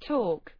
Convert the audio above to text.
talk.